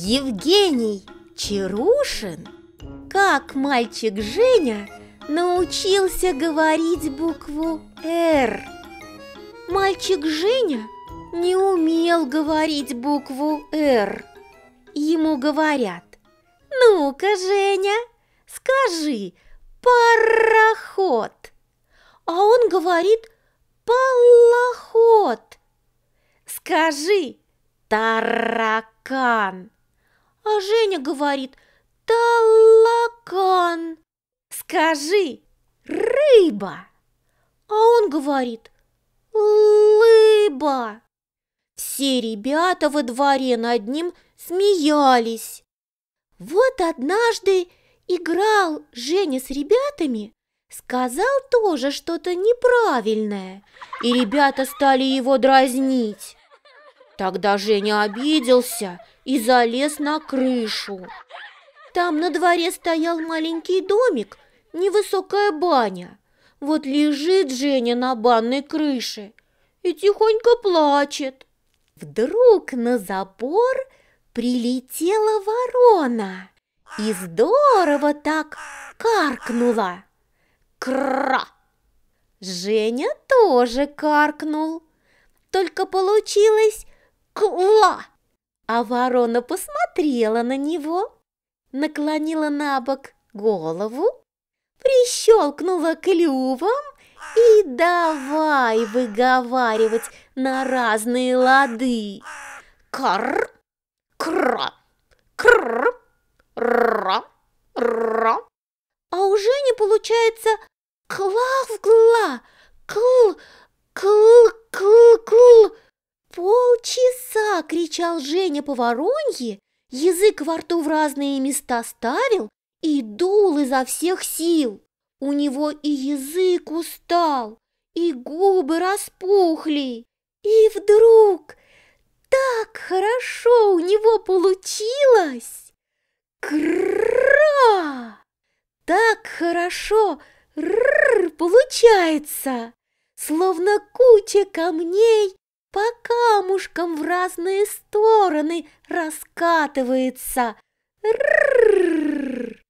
Евгений Чарушин, как мальчик Женя научился говорить букву «Р». Мальчик Женя не умел говорить букву «Р». Ему говорят, ну-ка, Женя, скажи «пароход». А он говорит «полоход». Скажи «таракан». А Женя говорит «талакан». Скажи «рыба». А он говорит «лыба». Все ребята во дворе над ним смеялись. Вот однажды играл Женя с ребятами, сказал тоже что-то неправильное, и ребята стали его дразнить. Тогда Женя обиделся и залез на крышу. Там на дворе стоял маленький домик, невысокая баня. Вот лежит Женя на банной крыше и тихонько плачет. Вдруг на забор прилетела ворона и здорово так каркнула. Кра! Женя тоже каркнул, только получилось кла. А ворона посмотрела на него, наклонила на бок голову, прищелкнула клювом и давай выговаривать на разные лады. Кар, кра, кр, ра, ра. А уже не получается кла-гла, кл, кл, кл, кл. Полчаса кричал Женя по воронье, язык во рту в разные места ставил и дул изо всех сил. У него и язык устал, и губы распухли. И вдруг так хорошо у него получилось! Кра! Так хорошо р получается, словно куча камней по камушкам в разные стороны раскатывается. Р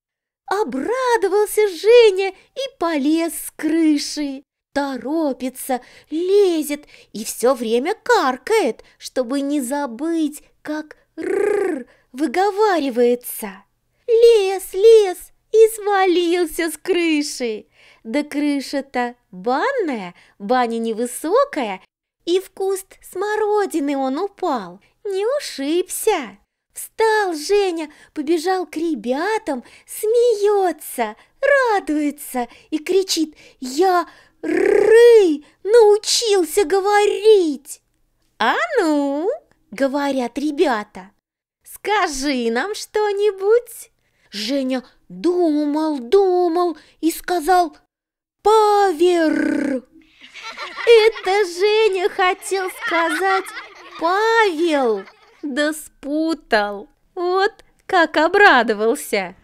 Обрадовался Женя и полез с крыши. Торопится, лезет и все время каркает, чтобы не забыть, как «р» выговаривается. Лез, лез и свалился с крыши. Да крыша-то банная, баня невысокая, и в куст смородины он упал, не ушибся. Встал Женя, побежал к ребятам, смеется, радуется и кричит «Я ры научился говорить!» «А ну!» — говорят ребята. «Скажи нам что-нибудь!» Женя думал, думал и сказал «Павер!» Это Женя хотел сказать «Павел!» да спутал. Вот как обрадовался.